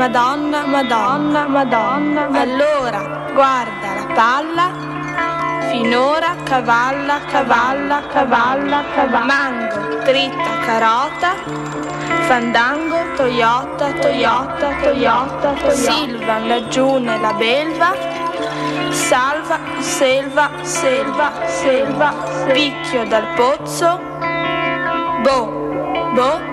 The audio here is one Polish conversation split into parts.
Madonna, Madonna, Madonna. Allora, guarda la palla, finora cavalla, cavalla, cavalla, cavalla. Mango, dritta, carota, fandango, Toyota, Toyota, Toyota, Toyota. Silva, laggiù nella belva, salva, selva, selva, selva, picchio dal pozzo, bo, bo,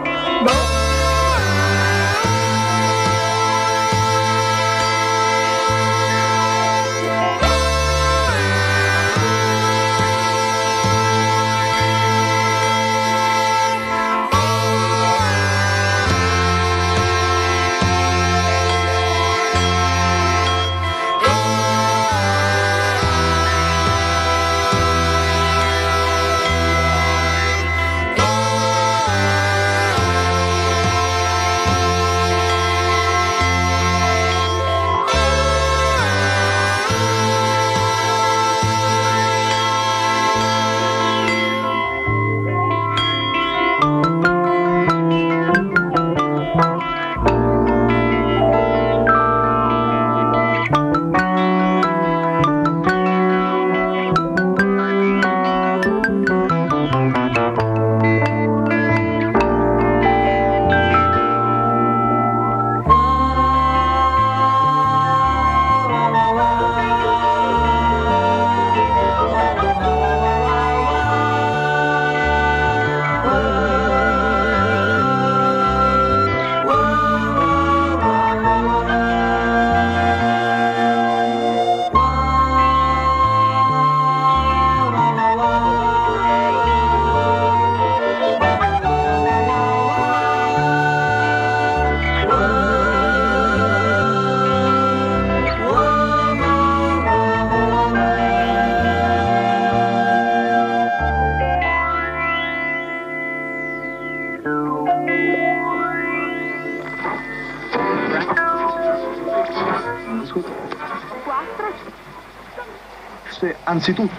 c'est tout.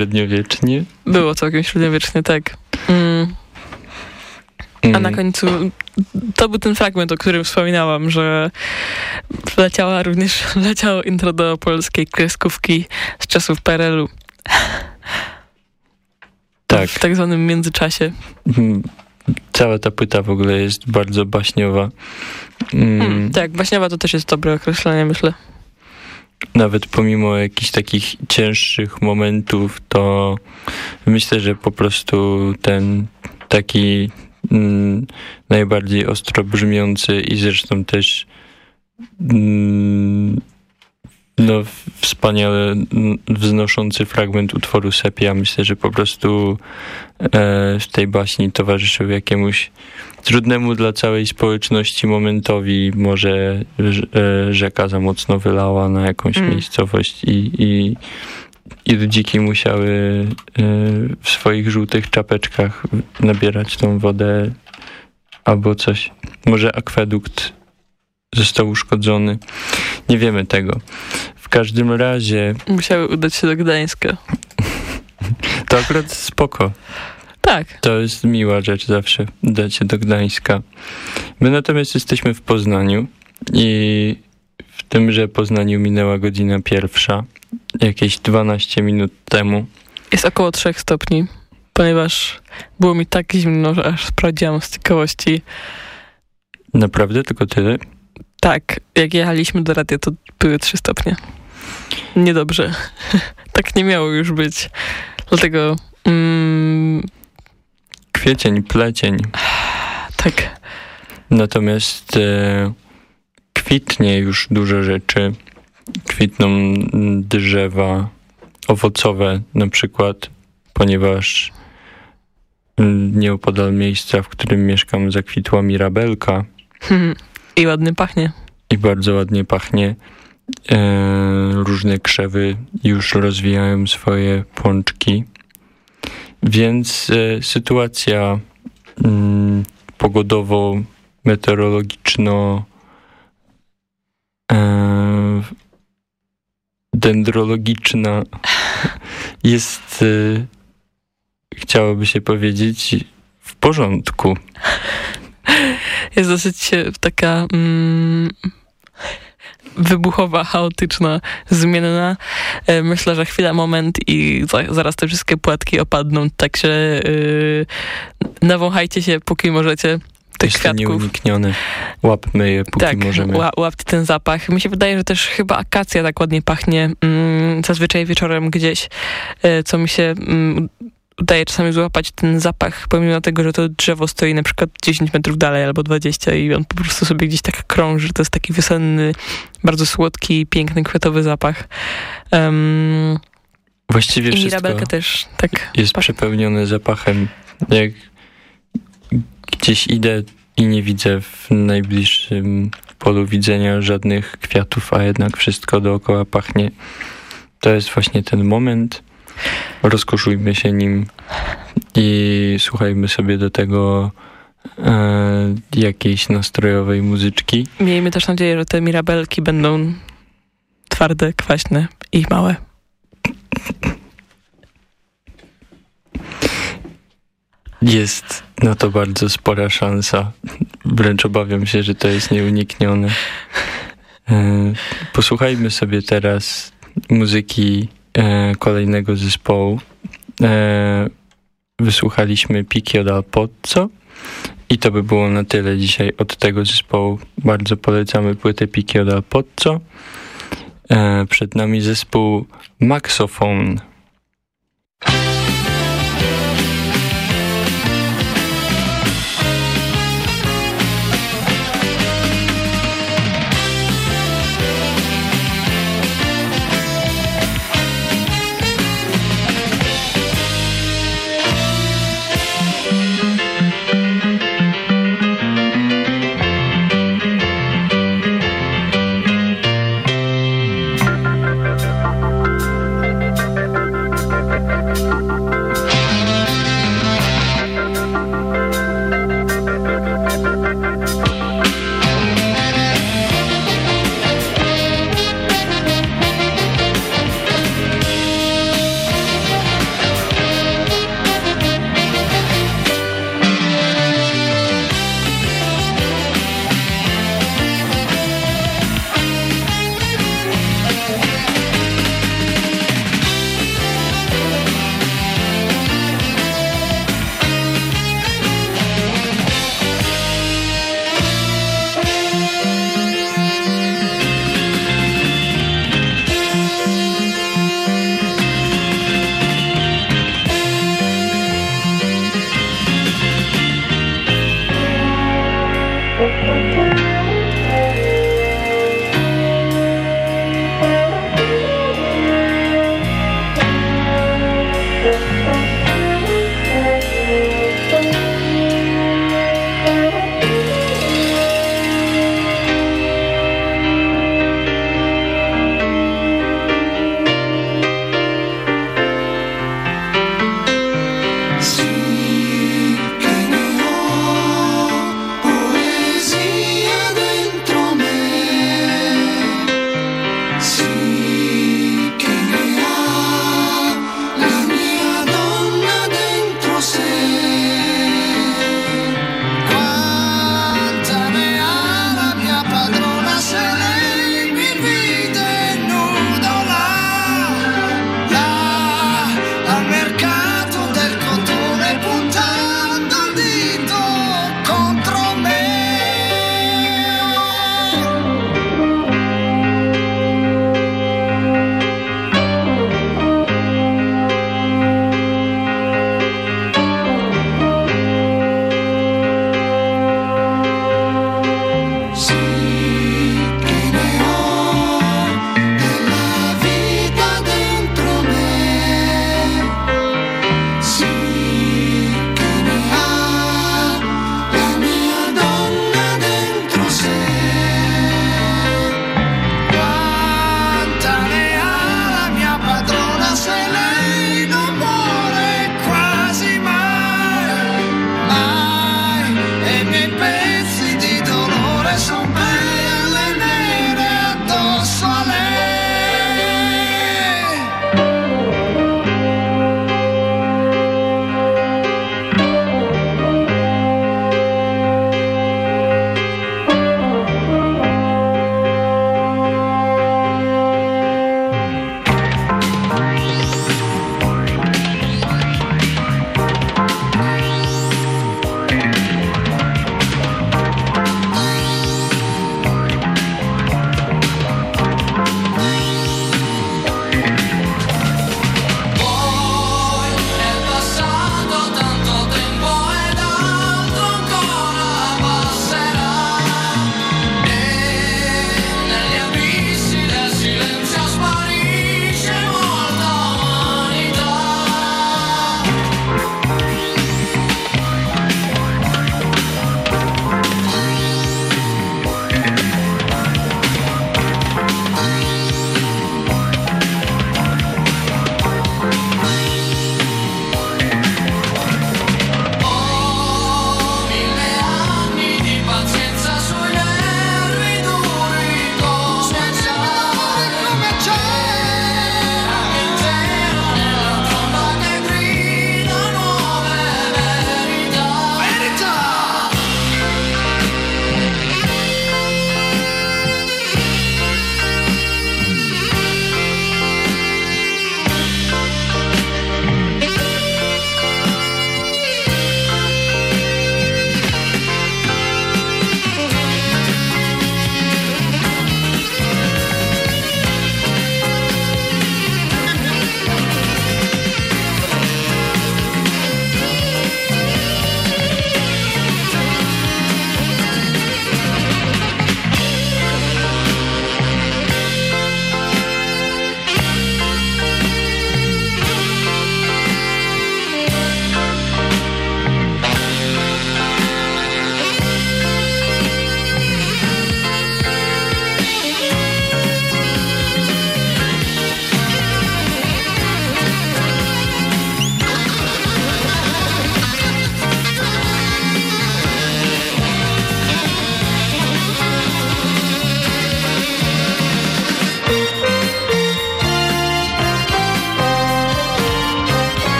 Średniowiecznie? Było całkiem średniowiecznie, tak. Mm. A na mm. końcu to był ten fragment, o którym wspominałam, że leciała również, leciało intro do polskiej kreskówki z czasów PRL-u. tak. w tak zwanym międzyczasie. Mm, cała ta płyta w ogóle jest bardzo baśniowa. Mm. Hmm, tak, baśniowa to też jest dobre określenie, myślę. Nawet pomimo jakichś takich cięższych momentów, to myślę, że po prostu ten taki mm, najbardziej ostro brzmiący i zresztą też mm, no, wspaniale wznoszący fragment utworu Sepia. Myślę, że po prostu e, w tej baśni towarzyszył jakiemuś trudnemu dla całej społeczności momentowi. Może e, rzeka za mocno wylała na jakąś mm. miejscowość i, i, i ludziki musiały e, w swoich żółtych czapeczkach nabierać tą wodę albo coś. Może akwedukt został uszkodzony. Nie wiemy tego. W każdym razie... Musiały udać się do Gdańska. to akurat spoko. Tak. To jest miła rzecz zawsze, udać się do Gdańska. My natomiast jesteśmy w Poznaniu i w tymże Poznaniu minęła godzina pierwsza, jakieś 12 minut temu. Jest około 3 stopni, ponieważ było mi tak zimno, że aż sprawdziłam z ciekawości. Naprawdę? Tylko tyle? Tak, jak jechaliśmy do radia, to były 3 stopnie. Niedobrze. tak nie miało już być. Dlatego... Mm, Kwiecień, plecień. Tak. Natomiast e, kwitnie już dużo rzeczy. Kwitną drzewa owocowe na przykład, ponieważ nieopodal miejsca, w którym mieszkam, zakwitła mirabelka. Hmm. I ładnie pachnie. I bardzo ładnie pachnie. E, różne krzewy już rozwijają swoje pączki. Więc e, sytuacja mm, pogodowo-meteorologiczno e, jest, e, chciałoby się powiedzieć, w porządku. Jest dosyć taka mm, wybuchowa, chaotyczna, zmienna. E, myślę, że chwila, moment i zaraz te wszystkie płatki opadną, także yy, nawąchajcie się, póki możecie tych Jest kwiatków. nieuniknione. Łapmy je, póki tak, możemy. Tak, łapcie ten zapach. Mi się wydaje, że też chyba akacja tak ładnie pachnie. Mm, zazwyczaj wieczorem gdzieś, e, co mi się mm, udaje czasami złapać ten zapach, pomimo tego, że to drzewo stoi na przykład 10 metrów dalej albo 20 i on po prostu sobie gdzieś tak krąży. To jest taki wiosenny, bardzo słodki, piękny, kwiatowy zapach. Um, Właściwie I wszystko też tak jest pachnie. przepełnione zapachem. Jak gdzieś idę i nie widzę w najbliższym polu widzenia żadnych kwiatów, a jednak wszystko dookoła pachnie. To jest właśnie ten moment, rozkoszujmy się nim i słuchajmy sobie do tego e, jakiejś nastrojowej muzyczki. Miejmy też nadzieję, że te mirabelki będą twarde, kwaśne i małe. Jest na to bardzo spora szansa. Wręcz obawiam się, że to jest nieuniknione. E, posłuchajmy sobie teraz muzyki kolejnego zespołu e, wysłuchaliśmy Picchio dal Pozzo i to by było na tyle dzisiaj od tego zespołu. Bardzo polecamy płytę Picchio dal Pozzo. E, przed nami zespół Maxophone.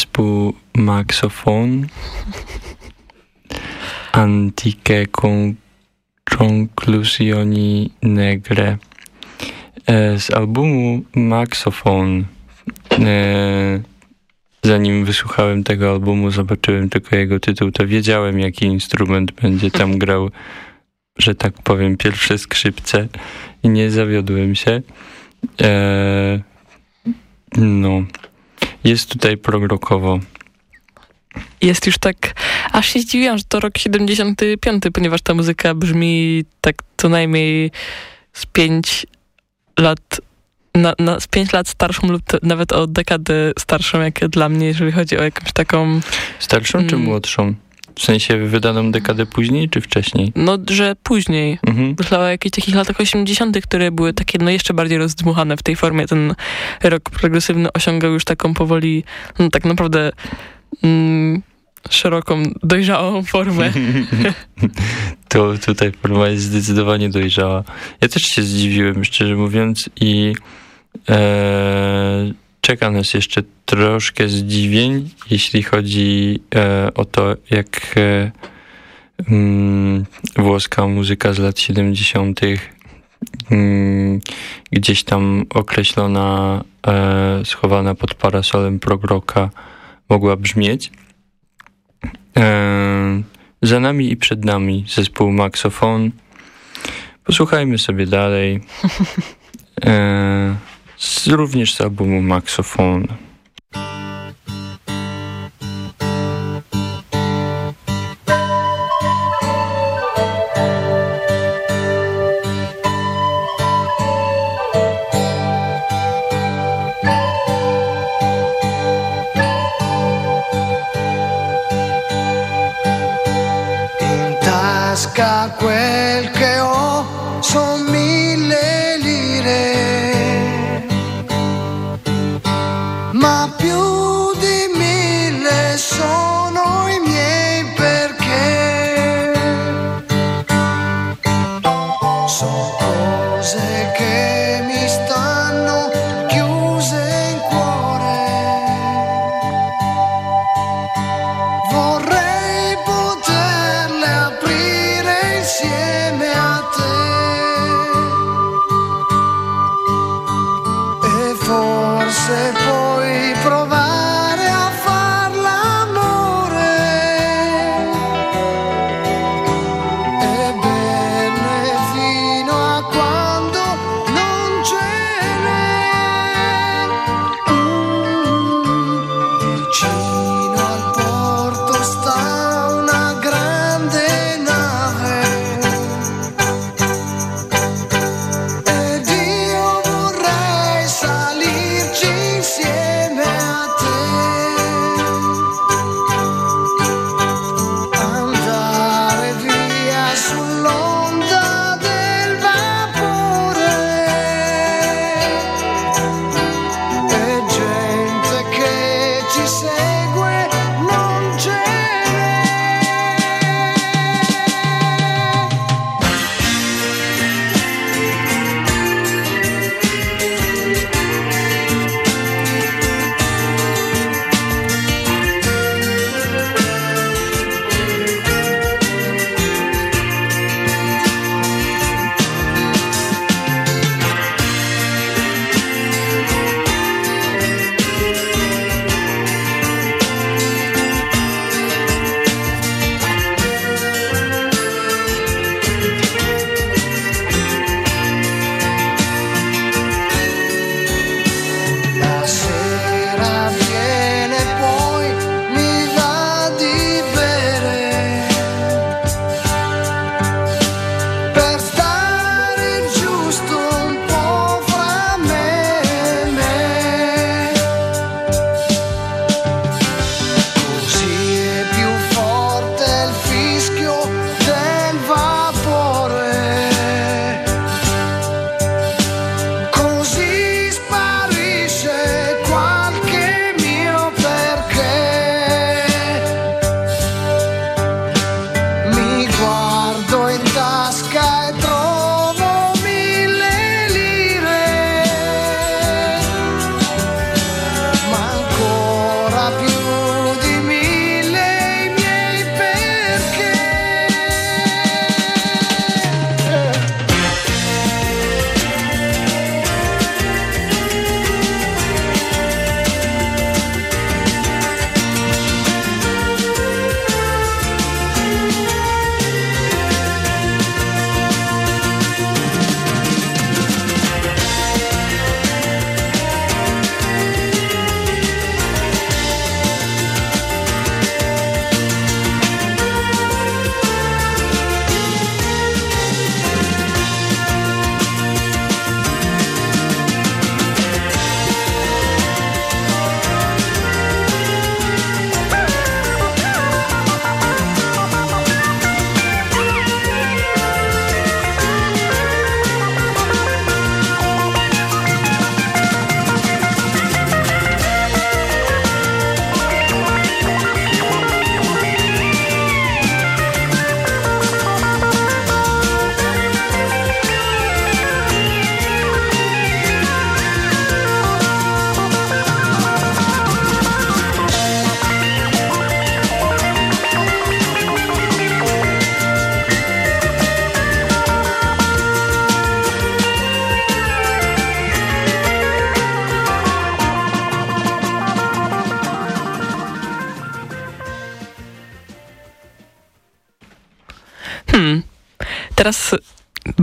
Zespół Maxophone Antique Conclusioni Negre e, z albumu Maxophone. E, zanim wysłuchałem tego albumu, zobaczyłem tylko jego tytuł, to wiedziałem, jaki instrument będzie tam grał, że tak powiem, pierwsze skrzypce i nie zawiodłem się. E, no, jest tutaj progrokowo. Jest już tak, aż się zdziwiłam, że to rok 75, ponieważ ta muzyka brzmi tak co najmniej z 5 lat na, na, z 5 lat starszą lub nawet o dekadę starszą, jak dla mnie, jeżeli chodzi o jakąś taką... Starszą mm, czy młodszą? W sensie wydaną dekadę później, czy wcześniej? No, że później. Mhm. Myślała o jakichś takich latach 80., które były takie, no jeszcze bardziej rozdmuchane w tej formie. Ten rok progresywny osiągał już taką powoli, no tak naprawdę mm, szeroką, dojrzałą formę. to tutaj forma jest zdecydowanie dojrzała. Ja też się zdziwiłem, szczerze mówiąc, i e, czeka nas jeszcze troszkę zdziwień, jeśli chodzi e, o to, jak e, mm, włoska muzyka z lat 70. Mm, gdzieś tam określona, e, schowana pod parasolem progroka mogła brzmieć. E, za nami i przed nami zespół Maxofon. Posłuchajmy sobie dalej. Z, również z albumu Maxofon. quel che ho son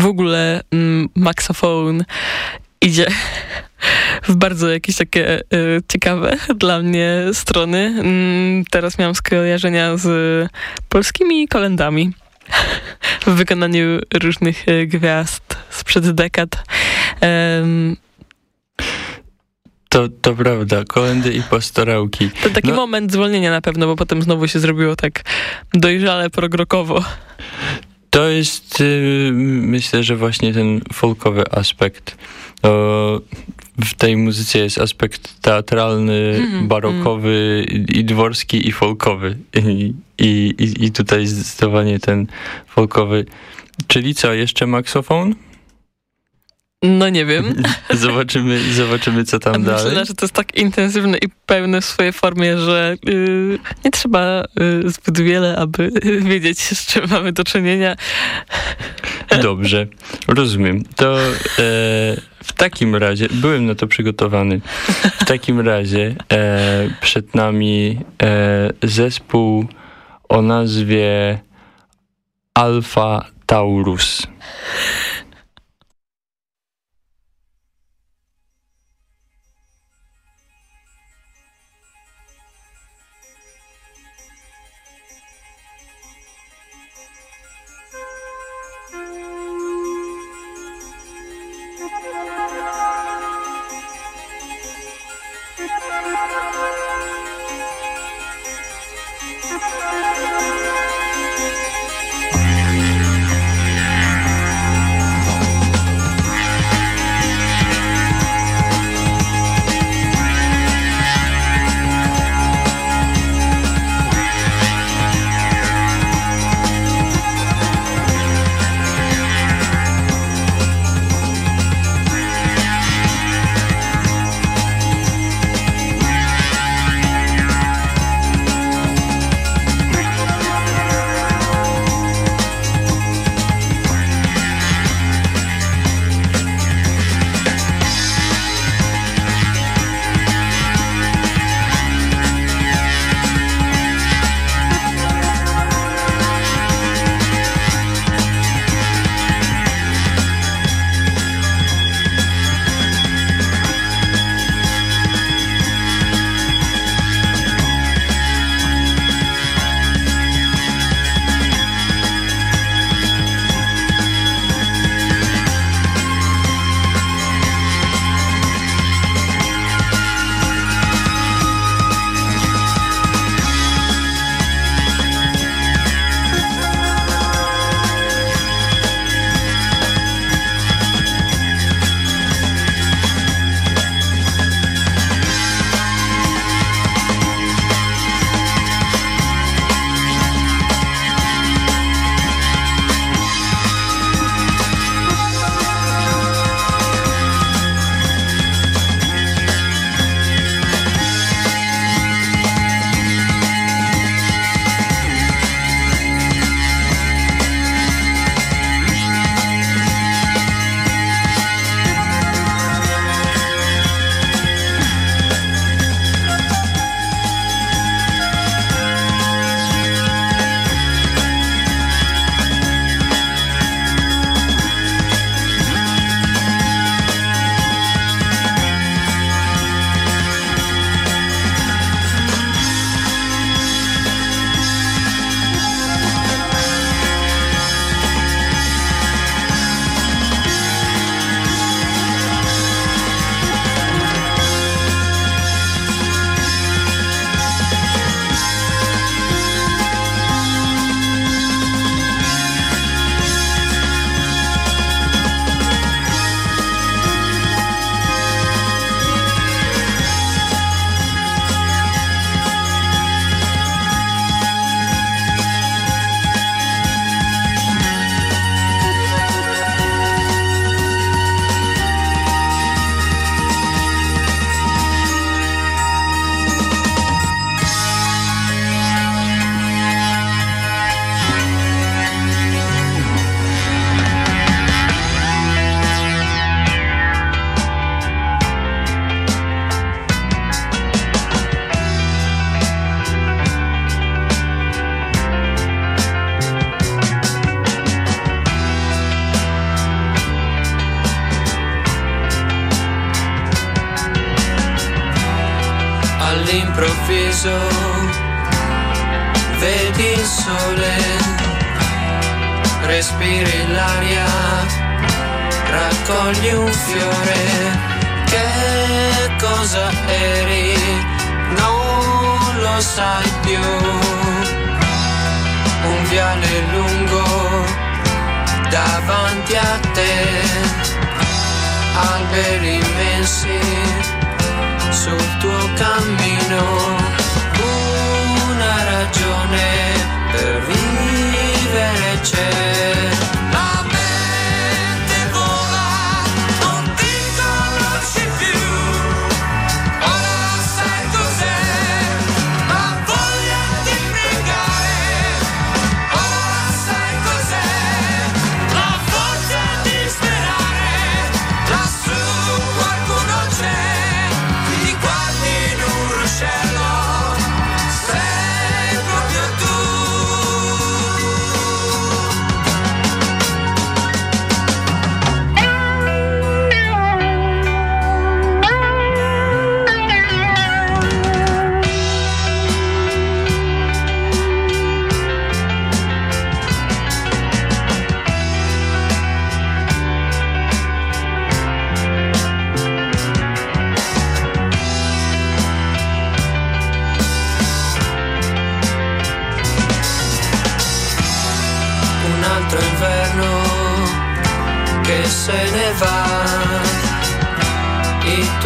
w ogóle mm, Maxophone idzie w bardzo jakieś takie y, ciekawe dla mnie strony. Mm, teraz miałam skojarzenia z polskimi kolendami w wykonaniu różnych y, gwiazd sprzed dekad. Um, to, to prawda, kolendy i pastorałki. To taki No. moment zwolnienia na pewno, bo potem znowu się zrobiło tak dojrzale, progrokowo. To jest, y, myślę, że właśnie ten folkowy aspekt. W tej muzyce jest aspekt teatralny, Mhm, barokowy, i, i dworski, i folkowy. I, i- I tutaj zdecydowanie ten folkowy. Czyli co, jeszcze maksofon? No nie wiem. Zobaczymy, zobaczymy co tam dalej. Myślę, że to jest tak intensywne i pełne w swojej formie, że y, nie trzeba y, zbyt wiele, aby wiedzieć, z czym mamy do czynienia. Dobrze, rozumiem. To e, w takim razie, byłem na to przygotowany. W takim razie e, przed nami e, zespół o nazwie Alpha Taurus.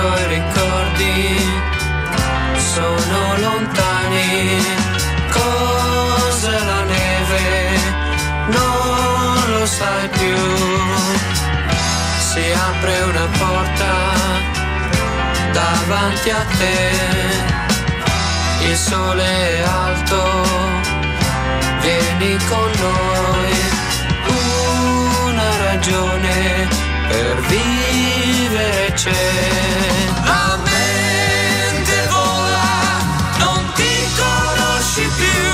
I tuoi ricordi sono lontani. Cos'è la neve? Non lo sai più. Si apre una porta davanti a te. Il sole è alto vieni con noi, una ragione per vivere c'è. La mente vola, non ti conosci più,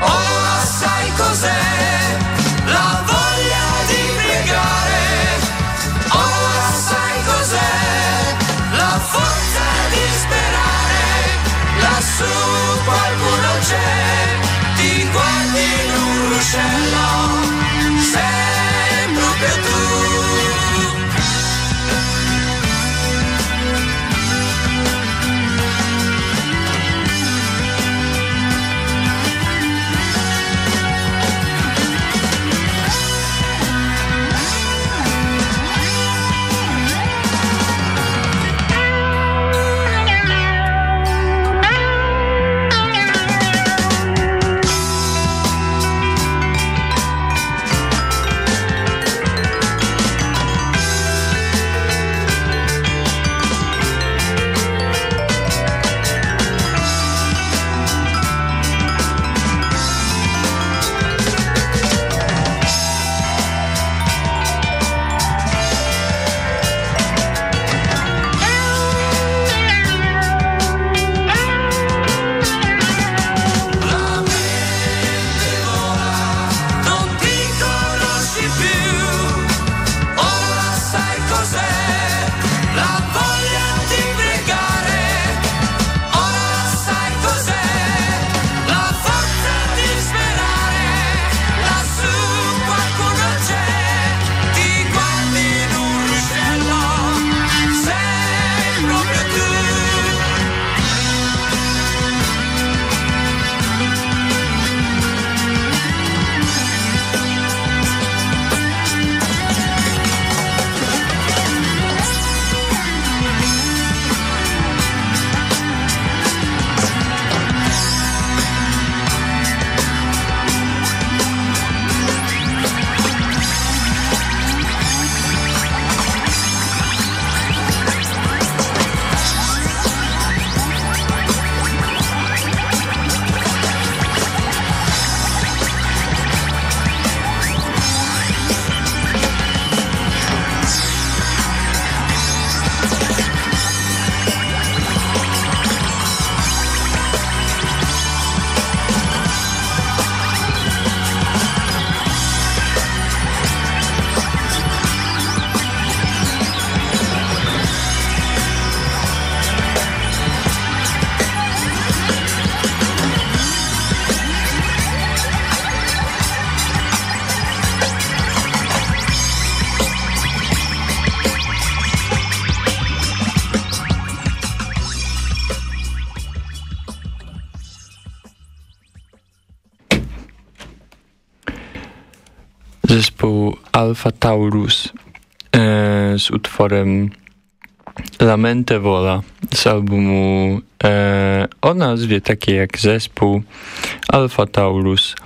ora sai cos'è la voglia di pregare, ora sai cos'è la forza di sperare, lassù qualcuno c'è, ti guardi in un ruscello, zespół Alpha Taurus e, z utworem Lamente Vola z albumu e, o nazwie takiej jak zespół Alpha Taurus.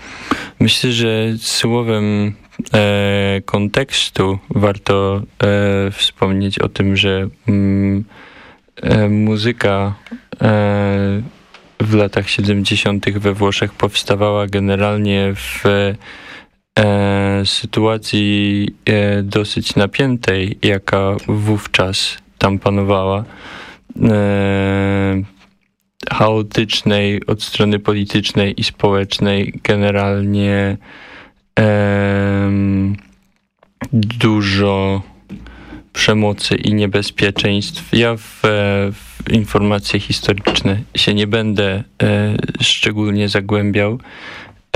Myślę, że słowem e, kontekstu warto e, wspomnieć o tym, że mm, e, muzyka e, w latach 70. we Włoszech powstawała generalnie w sytuacji e, dosyć napiętej, jaka wówczas tam panowała. E, chaotycznej od strony politycznej i społecznej, generalnie e, dużo przemocy i niebezpieczeństw. Ja w, w informacje historyczne się nie będę e, szczególnie zagłębiał.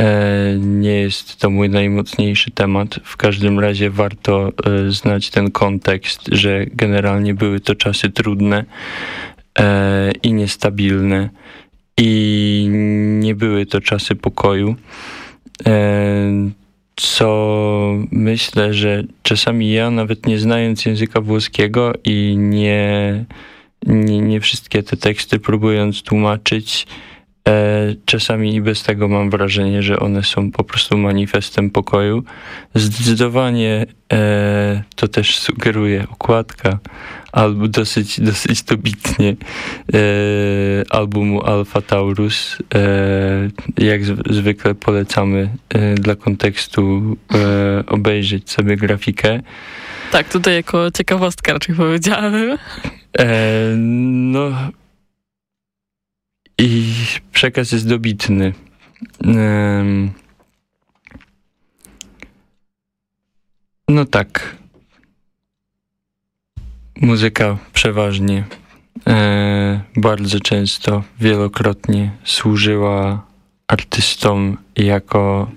E, nie jest to mój najmocniejszy temat. W każdym razie warto e, znać ten kontekst, że generalnie były to czasy trudne e, i niestabilne i nie były to czasy pokoju. Co myślę, że czasami ja, nawet nie znając języka włoskiego i nie, nie, nie wszystkie te teksty próbując tłumaczyć, czasami i bez tego mam wrażenie, że one są po prostu manifestem pokoju. Zdecydowanie e, to też sugeruje okładka albo dosyć, dosyć dobitnie e, albumu Alpha Taurus. E, jak zwykle polecamy e, dla kontekstu e, obejrzeć sobie grafikę. Tak, tutaj jako ciekawostka raczej powiedziałabym. E, no i przekaz jest dobitny. No tak. Muzyka przeważnie e, bardzo często, wielokrotnie służyła artystom jako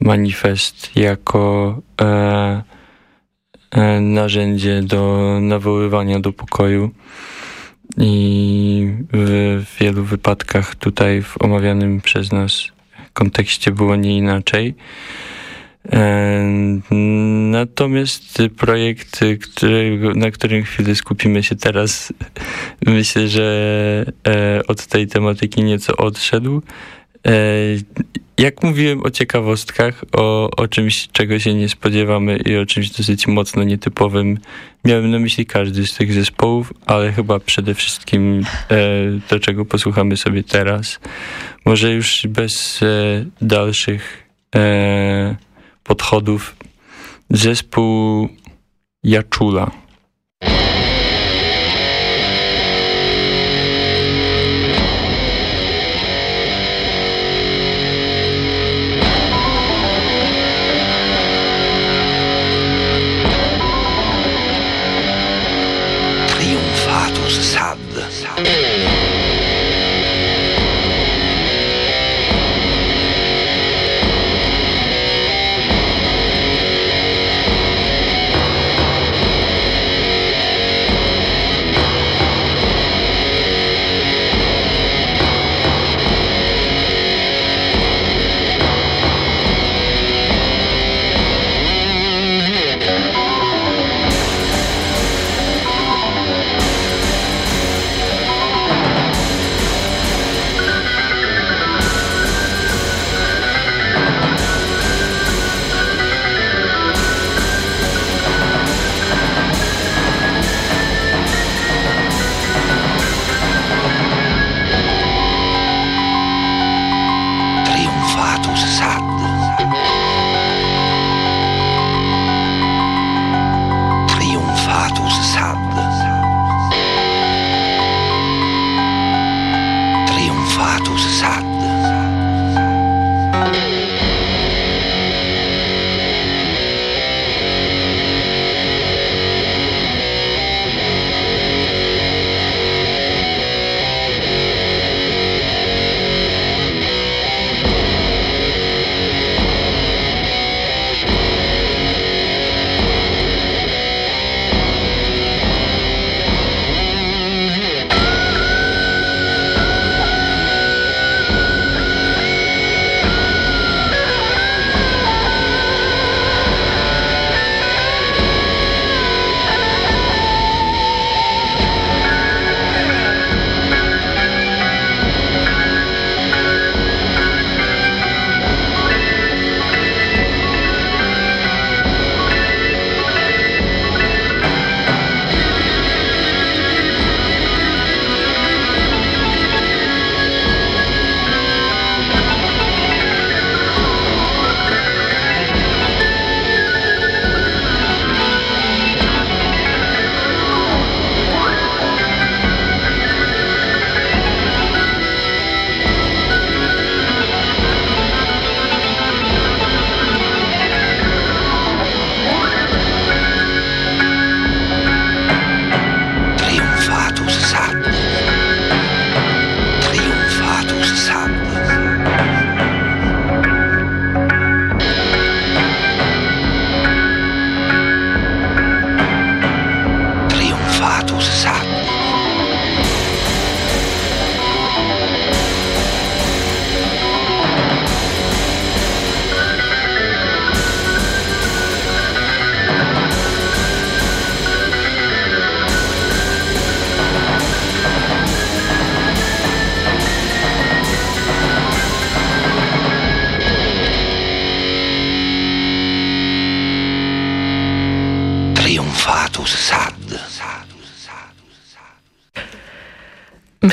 manifest, jako e, e, narzędzie do nawoływania do pokoju. I w wielu wypadkach tutaj w omawianym przez nas kontekście było nie inaczej. Natomiast projekt, którego, na którym chwilę skupimy się teraz, myślę, że e, od tej tematyki nieco odszedł. E, Jak mówiłem o ciekawostkach, o, o czymś, czego się nie spodziewamy i o czymś dosyć mocno nietypowym, miałem na myśli każdy z tych zespołów, ale chyba przede wszystkim e, to, czego posłuchamy sobie teraz. Może już bez e, dalszych e, podchodów. Zespół Jaczula.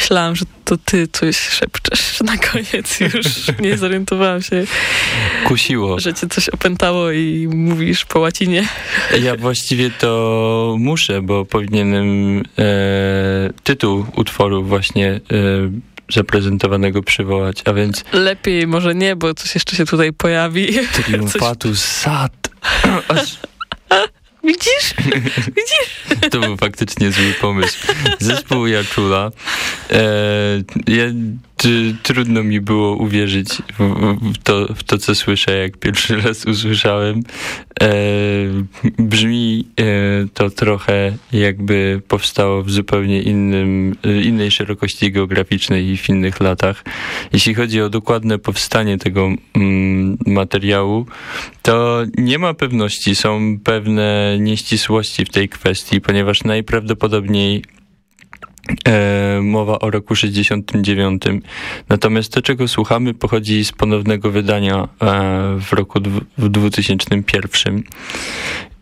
Myślałam, że to ty coś szepczesz na koniec już. Nie zorientowałam się, Kusiło. że cię coś opętało i mówisz po łacinie. Ja właściwie to muszę, bo powinienem e, tytuł utworu właśnie e, zaprezentowanego przywołać, a więc Lepiej może nie, bo coś jeszcze się tutaj pojawi. Coś... Triumfatus Sad. Aż Widzisz? Widzisz? To był faktycznie zły pomysł. Zespół Jaczula. E, ja, trudno mi było uwierzyć w, to, w to, co słyszę, jak pierwszy raz usłyszałem. E, brzmi e, to trochę jakby powstało w zupełnie innym, innej szerokości geograficznej i w innych latach. Jeśli chodzi o dokładne powstanie tego mm, materiału, to nie ma pewności. Są pewne nieścisłości w tej kwestii, ponieważ najprawdopodobniej e, mowa o roku 69. Natomiast to, czego słuchamy, pochodzi z ponownego wydania e, w roku w 2001.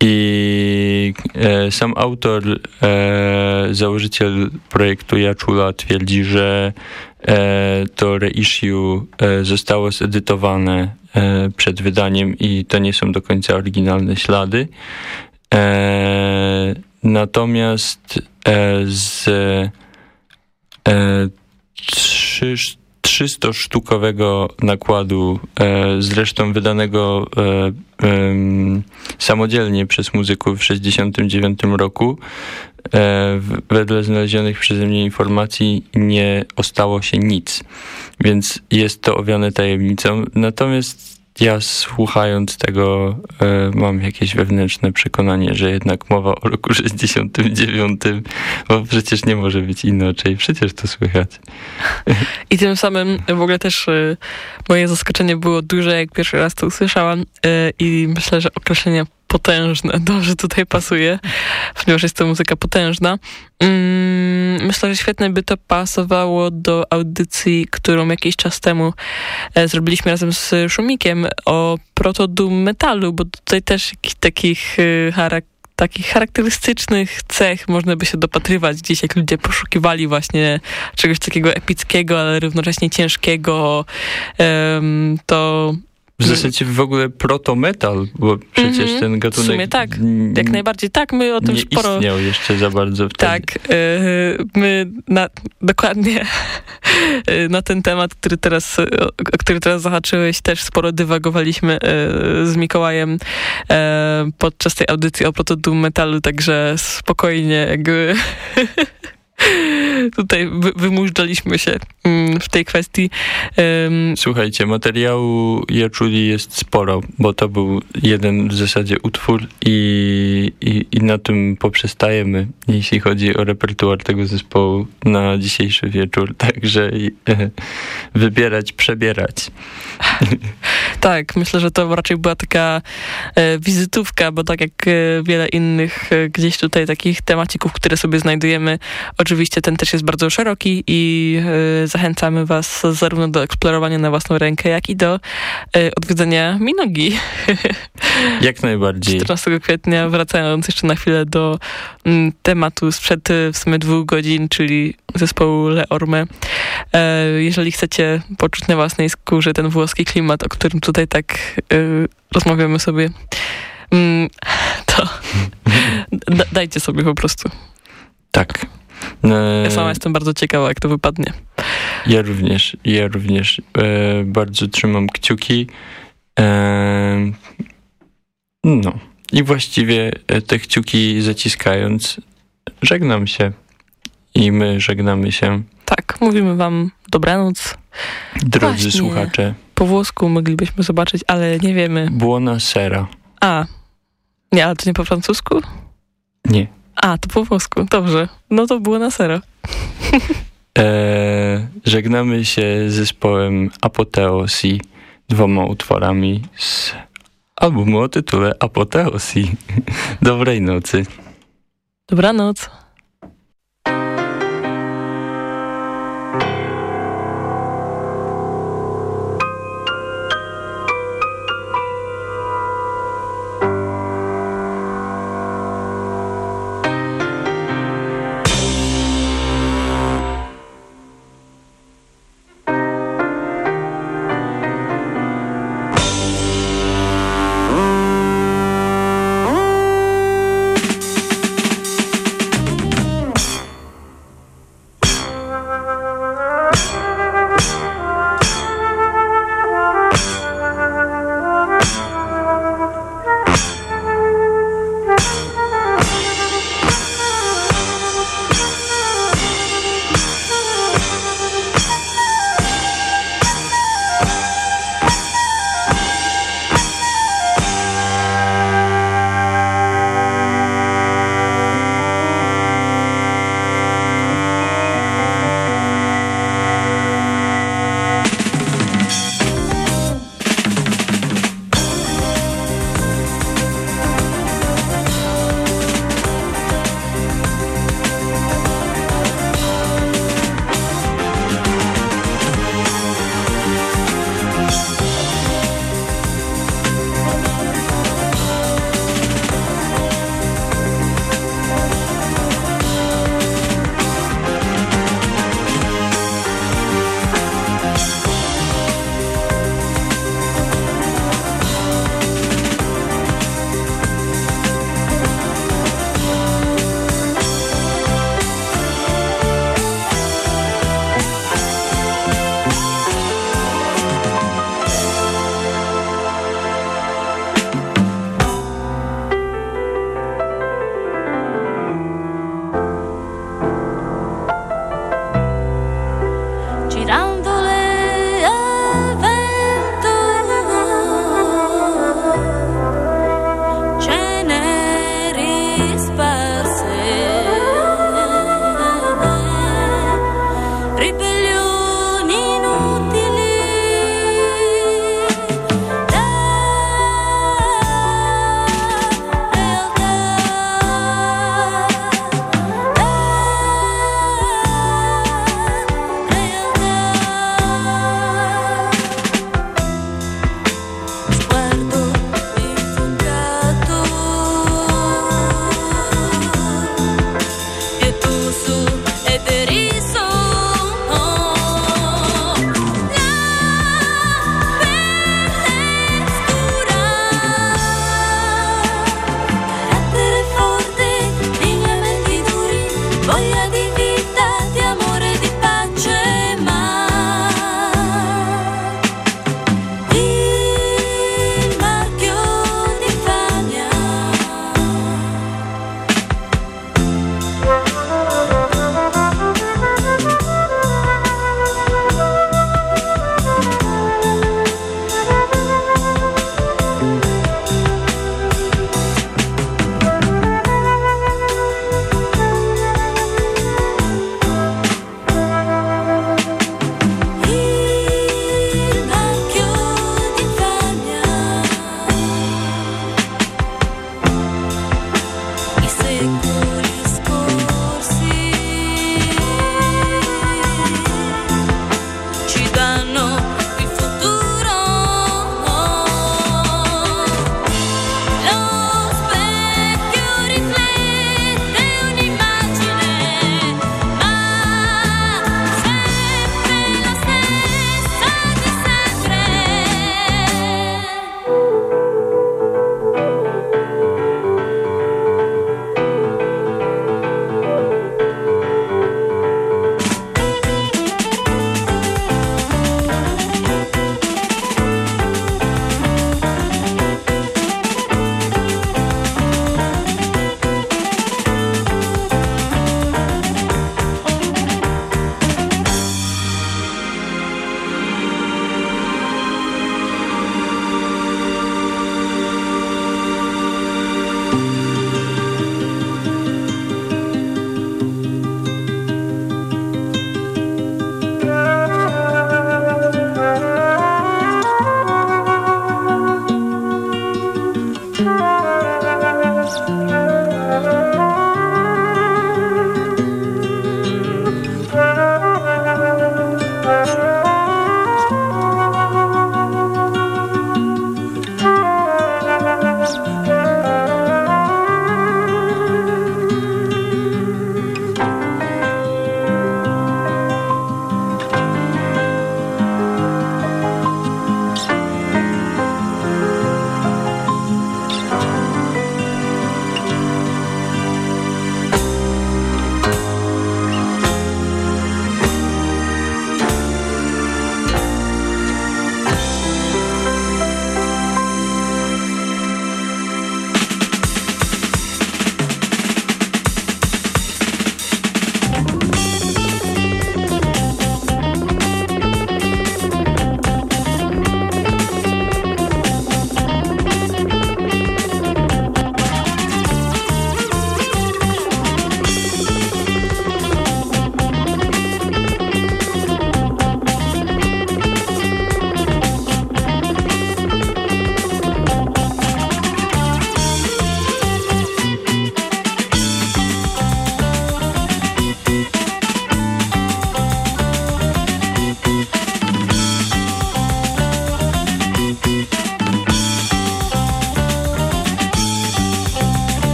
I e, sam autor, e, założyciel projektu Jaczula twierdzi, że e, to reissue e, zostało zedytowane e, przed wydaniem i to nie są do końca oryginalne ślady. E, natomiast e, z e, trzy, 300 sztukowego nakładu, e, zresztą wydanego e, samodzielnie przez muzyków w 69 roku, e, wedle znalezionych przeze mnie informacji nie ostało się nic, więc jest to owiane tajemnicą. Natomiast ja słuchając tego e, mam jakieś wewnętrzne przekonanie, że jednak mowa o roku 69, bo przecież nie może być inaczej, przecież to słychać. I tym samym w ogóle też y, moje zaskoczenie było duże, jak pierwszy raz to usłyszałam y, i myślę, że określenie potężne dobrze tutaj pasuje, ponieważ jest to muzyka potężna. Mm, myślę, że świetnie by to pasowało do audycji, którą jakiś czas temu e, zrobiliśmy razem z Szumikiem o protodum metalu, bo tutaj też takich y, charakterów takich charakterystycznych cech można by się dopatrywać gdzieś, jak ludzie poszukiwali właśnie czegoś takiego epickiego, ale równocześnie ciężkiego, to W zasadzie w ogóle proto-metal, bo przecież Mhm. ten w gatunek sumie tak, jak najbardziej. Tak, my o tym nie sporo... istniał jeszcze za bardzo wtedy. Tak, y, my na, dokładnie y, na ten temat, który teraz, o który teraz zahaczyłeś, też sporo dywagowaliśmy y, z Mikołajem podczas tej audycji o protodum metalu, także spokojnie jakby tutaj wy, wymużdżaliśmy się mm, w tej kwestii. Słuchajcie, materiału Jaczuli jest sporo, bo to był jeden w zasadzie utwór i, i, i na tym poprzestajemy, jeśli chodzi o repertuar tego zespołu na dzisiejszy wieczór. Także e, wybierać, przebierać. Tak, myślę, że to raczej była taka e, wizytówka, bo tak jak e, wiele innych e, gdzieś tutaj takich temacików, które sobie znajdujemy, oczywiście ten też jest bardzo szeroki i e, zachęcamy was zarówno do eksplorowania na własną rękę, jak i do e, odwiedzenia Minogi Jak najbardziej. 14 kwietnia, wracając jeszcze na chwilę do mm, tematu sprzed e, w sumie dwóch godzin, czyli zespołu Le Orme. Jeżeli chcecie poczuć na własnej skórze ten włoski klimat, o którym tutaj tak e, rozmawiamy sobie, mm, to da, dajcie sobie po prostu. Tak. E, Ja sama jestem bardzo ciekawa, jak to wypadnie. Ja również, ja również e, bardzo trzymam kciuki. E, no. I właściwie e, te kciuki zaciskając, żegnam się. I my żegnamy się, Tak, mówimy wam dobranoc. drodzy Właśnie. słuchacze. Po włosku moglibyśmy zobaczyć, ale nie wiemy. Buona sera. A, nie, ale to nie po francusku? Nie. A, to po włosku, dobrze. No to było na sero. E, żegnamy się z zespołem Apoteosi, dwoma utworami z albumu o tytule Apoteosi. Dobrej nocy. Dobranoc.